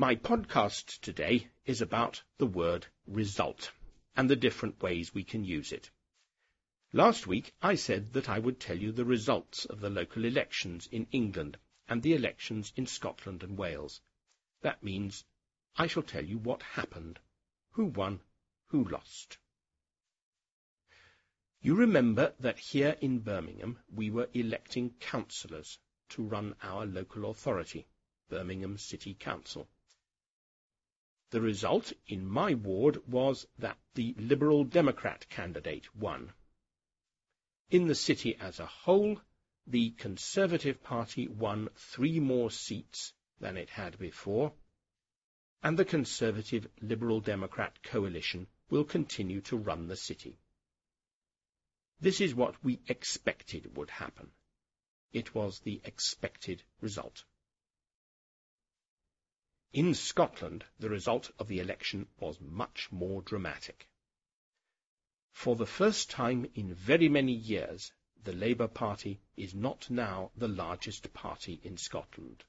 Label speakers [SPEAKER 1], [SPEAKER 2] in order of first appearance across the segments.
[SPEAKER 1] My podcast today is about the word result and the different ways we can use it. Last week I said that I would tell you the results of the local elections in England and the elections in Scotland and Wales. That means I shall tell you what happened, who won, who lost. You remember that here in Birmingham we were electing councillors to run our local authority, Birmingham City Council. The result in my ward was that the Liberal Democrat candidate won. In the city as a whole, the Conservative Party won three more seats than it had before, and the Conservative Liberal Democrat coalition will continue to run the city. This is what we expected would happen. It was the expected result. In Scotland, the result of the election was much more dramatic. For the first time in very many years, the Labour Party is not now the largest party in Scotland.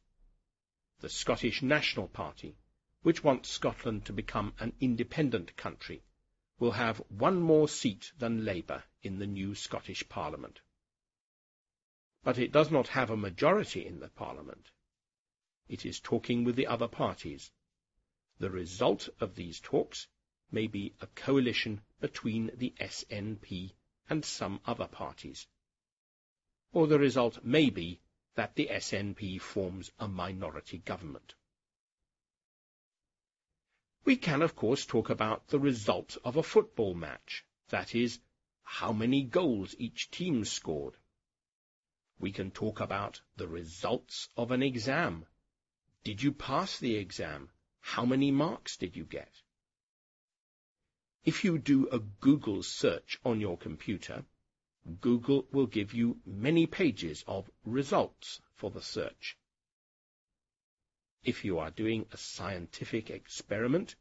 [SPEAKER 1] The Scottish National Party, which wants Scotland to become an independent country, will have one more seat than Labour in the new Scottish Parliament. But it does not have a majority in the Parliament. It is talking with the other parties. The result of these talks may be a coalition between the SNP and some other parties. Or the result may be that the SNP forms a minority government. We can, of course, talk about the result of a football match, that is, how many goals each team scored. We can talk about the results of an exam, did you pass the exam? How many marks did you get? If you do a Google search on your computer, Google will give you many pages of results for the search. If you are doing a scientific experiment,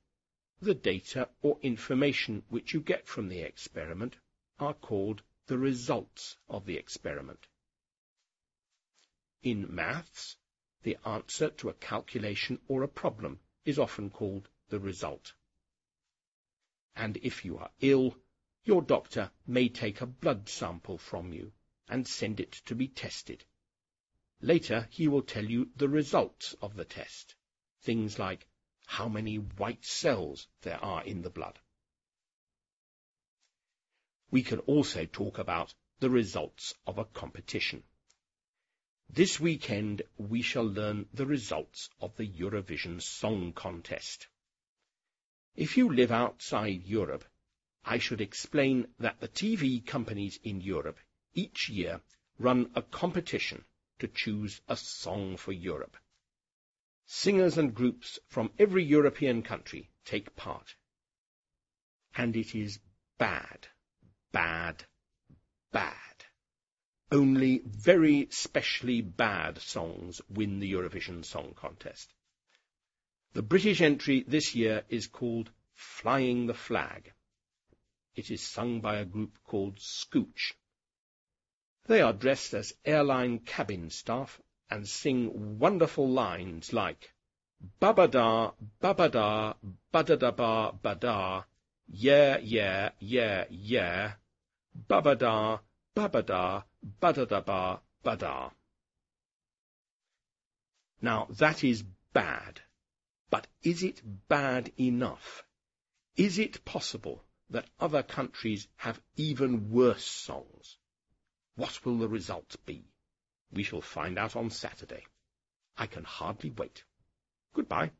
[SPEAKER 1] the data or information which you get from the experiment are called the results of the experiment. In maths, the answer to a calculation or a problem is often called the result. And if you are ill, your doctor may take a blood sample from you and send it to be tested. Later he will tell you the results of the test, things like how many white cells there are in the blood. We can also talk about the results of a competition. This weekend we shall learn the results of the Eurovision Song Contest. If you live outside Europe, I should explain that the TV companies in Europe each year run a competition to choose a song for Europe. Singers and groups from every European country take part. And it is bad, bad, bad. Only very specially bad songs win the Eurovision Song Contest. The British entry this year is called Flying the Flag. It is sung by a group called Scooch. They are dressed as airline cabin staff and sing wonderful lines like Babada, babada, badadaba, bada, yeah, yeah, yeah, yeah, babada, babada, badadaba, bada. Now, that is bad. But is it bad enough? Is it possible that other countries have even worse songs? What will the result be? We shall find out on Saturday. I can hardly wait. Goodbye.